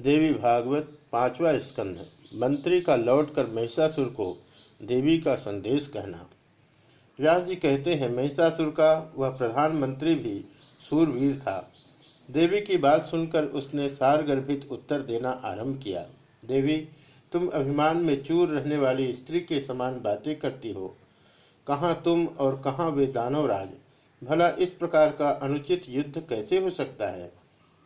देवी भागवत पांचवा स्कंध। मंत्री का लौटकर महिषासुर को देवी का संदेश कहना। व्यास जी कहते हैं, महिषासुर का वह प्रधानमंत्री भी सूरवीर था। देवी की बात सुनकर उसने सार गर्भित उत्तर देना आरंभ किया। देवी, तुम अभिमान में चूर रहने वाली स्त्री के समान बातें करती हो। कहाँ तुम और कहाँ वे दानवराज भला इस प्रकार का अनुचित युद्ध कैसे हो सकता है?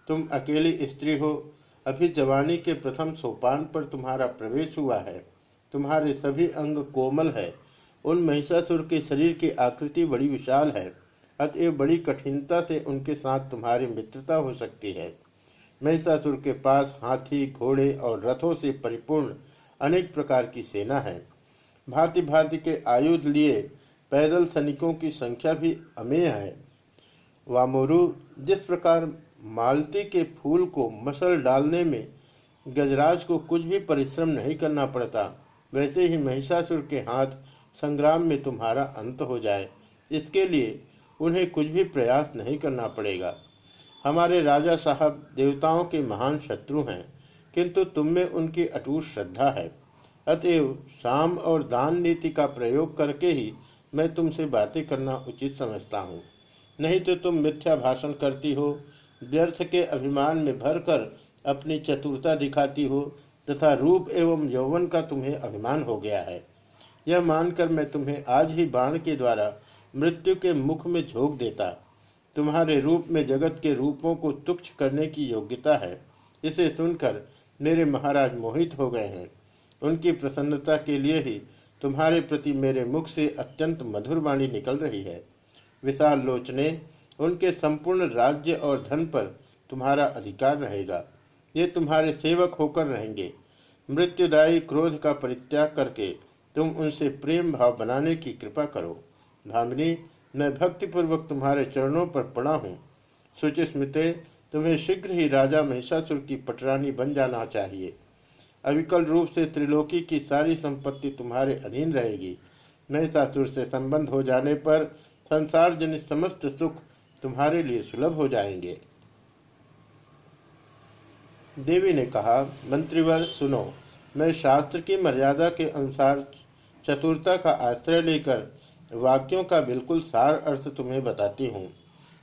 तुम अकेली स्त्री हो अभी जवानी के प्रथम सोपान पर तुम्हारा प्रवेश हुआ है। तुम्हारे सभी अंग कोमल है। उन महिषासुर के शरीर की आकृति बड़ी विशाल है। अतएव बड़ी कठिनता से उनके साथ तुम्हारी मित्रता हो सकती है। महिषासुर के पास हाथी, घोड़े और रथों से परिपूर्ण अनेक प्रकार की सेना है। भांति भांति के आयुध लिए पैदल सैनिकों की संख्या भी अमेय है। वामोरु, जिस प्रकार मालती के फूल को मसल डालने में गजराज को कुछ भी परिश्रम नहीं करना पड़ता। वैसे ही महिषासुर के हाथ संग्राम में तुम्हारा अंत हो जाए। इसके लिए उन्हें कुछ भी प्रयास नहीं करना पड़ेगा। हमारे राजा साहब देवताओं के महान शत्रु हैं, किंतु तुम में उनकी अटूट श्रद्धा है। अतएव शाम और दान नीति का प्रयोग करके ही मैं तुमसे बातें करना उचित समझता हूँ। नहीं तो तुम मिथ्या भाषण करती हो व्यर्थ के अभिमान में भरकर अपनी चतुरता दिखाती हो तथा रूप एवं यौवन का तुम्हें अभिमान हो गया है। यह मानकर मैं तुम्हें आज ही बाण के द्वारा मृत्यु के मुख में झोंक देता। तुम्हारे रूप में जगत के रूपों को तुक्ष करने की योग्यता है। इसे सुनकर मेरे महाराज मोहित हो गए हैं। उनकी प्रसन्नता के लिए ही तुम्हारे प्रति मेरे मुख से अत्यंत मधुर वाणी निकल रही है। विशाल लोचने उनके संपूर्ण राज्य और धन पर तुम्हारा अधिकार रहेगा। ये तुम्हारे सेवक होकर रहेंगे। मृत्युदायी क्रोध का परित्याग करके तुम उनसे प्रेम भाव बनाने की कृपा करो। भामिनी, मैं भक्तिपूर्वक तुम्हारे चरणों पर पड़ा हूँ। सुचिस्मृते, तुम्हें शीघ्र ही राजा महिषासुर की पटरानी बन जाना चाहिए। अविकल रूप से त्रिलोकी की सारी संपत्ति तुम्हारे अधीन रहेगी। महिषासुर से संबंध हो जाने पर संसार जनित समस्त सुख तुम्हारे लिए सुलभ हो जाएँगे। देवी ने कहा, मंत्रीवर, सुनो, मैं शास्त्र की मर्यादा के अनुसार चतुरता का आश्रय लेकर वाक्यों का बिल्कुल सार अर्थ तुम्हें बताती हूँ।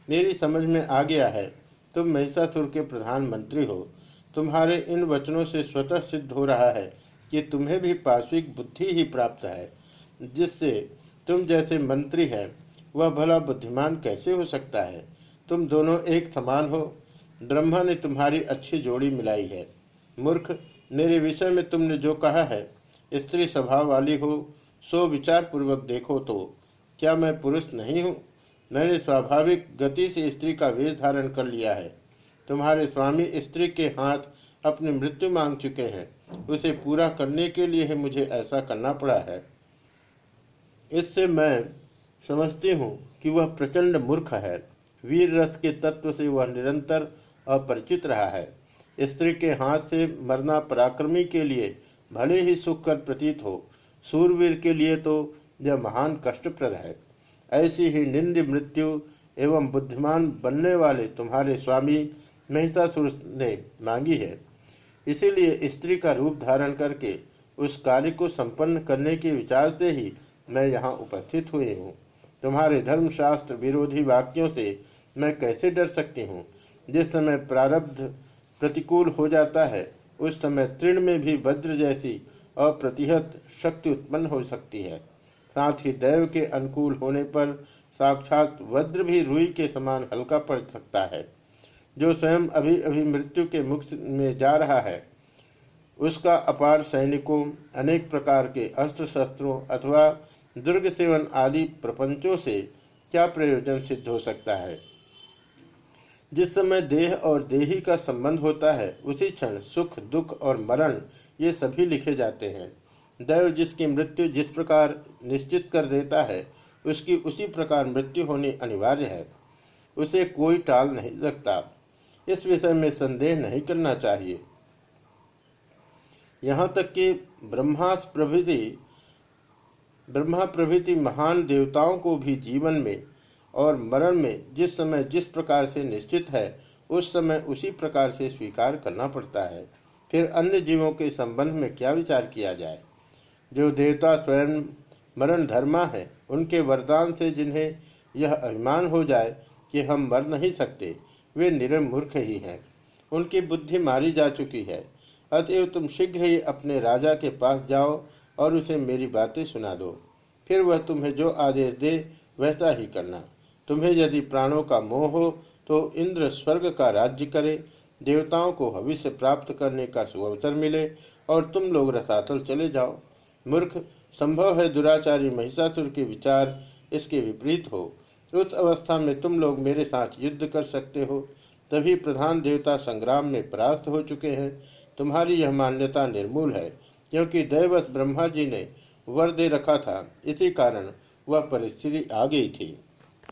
मेरी समझ में आ गया है, तुम महिषासुर के प्रधानमंत्री हो। तुम्हारे इन वचनों से स्वतः सिद्ध हो रहा है कि तुम्हें भी पार्श्विक बुद्धि ही प्राप्त है, जिससे तुम जैसे मंत्री हैं वह भला बुद्धिमान कैसे हो सकता है? तुम दोनों एक समान हो। ब्रह्मा ने तुम्हारी अच्छी जोड़ी मिलाई है। मूर्ख, मेरे विषय में तुमने जो कहा है, स्त्री स्वभाव वाली हो, सो विचार पूर्वक देखो तो। क्या मैं पुरुष नहीं हूँ? मैंने स्वाभाविक गति से स्त्री का वेश धारण कर लिया है। तुम्हारे स्वामी स्त्री के हाथ अपनी मृत्यु मांग चुके हैं। उसे पूरा करने के लिए मुझे ऐसा करना पड़ा है। इससे मैं समझती हूँ कि वह प्रचंड मूर्ख है। वीर रस के तत्व से वह निरंतर अपरिचित रहा है। स्त्री के हाथ से मरना पराक्रमी के लिए भले ही सुख कर प्रतीत हो सूरवीर के लिए तो यह महान कष्टप्रद है। ऐसी ही निंद, मृत्यु एवं बुद्धिमान बनने वाले तुम्हारे स्वामी महिषासुर ने मांगी है। इसीलिए स्त्री का रूप धारण करके उस कार्य को संपन्न करने के विचार से ही मैं यहाँ उपस्थित हुए हूँ। तुम्हारे धर्मशास्त्र विरोधी वाक्यों से मैं कैसे डर सकती हूँ? जिस समय प्रारब्ध प्रतिकूल हो जाता है, उस समय तृण में भी वज्र जैसी अप्रतिहत शक्ति उत्पन्न हो सकती है। साथ ही दैव के अनुकूल होने पर साक्षात वज्र भी रुई के समान हल्का पड़ सकता है। जो स्वयं अभी अभी मृत्यु के मुख में जा रहा है, उसका अपार सैनिकों, अनेक प्रकार के अस्त्र शस्त्रों अथवा दुर्ग सेवन आदि प्रपंचों से क्या प्रयोजन सिद्ध हो सकता है? जिस समय देह और देही का संबंध होता है, उसी क्षण सुख, दुख और मरण ये सभी लिखे जाते हैं। दैव जिसकी मृत्यु जिस प्रकार निश्चित कर देता है, उसकी उसी प्रकार मृत्यु होनी अनिवार्य है। उसे कोई टाल नहीं सकता इस विषय में संदेह नहीं करना चाहिए। यहाँ तक कि ब्रह्मास प्रभृति ब्रह्मा प्रभृति महान देवताओं को भी जीवन में और मरण में जिस समय जिस प्रकार से निश्चित है, उस समय उसी प्रकार से स्वीकार करना पड़ता है। फिर अन्य जीवों के संबंध में क्या विचार किया जाए? जो देवता स्वयं मरण धर्मा है, उनके वरदान से जिन्हें यह अभिमान हो जाए कि हम मर नहीं सकते, वे निरम मूर्ख ही हैं। उनकी बुद्धि मारी जा चुकी है। अतएव तुम शीघ्र ही अपने राजा के पास जाओ और उसे मेरी बातें सुना दो। फिर वह तुम्हें जो आदेश दे, वैसा ही करना। तुम्हें यदि प्राणों का मोह हो तो इंद्र स्वर्ग का राज्य करे, देवताओं को भविष्य प्राप्त करने का सुअवसर मिले, और तुम लोग रसातल चले जाओ। मूर्ख, संभव है दुराचारी महिषासुर के विचार इसके विपरीत हो। उस अवस्था में तुम लोग मेरे साथ युद्ध कर सकते हो। तभी प्रधान देवता संग्राम में परास्त हो चुके हैं। तुम्हारी यह मान्यता निर्मूल है। क्योंकि दैवत ब्रह्मा जी ने वर दे रखा था। इसी कारण वह परिस्थिति आ गई थी।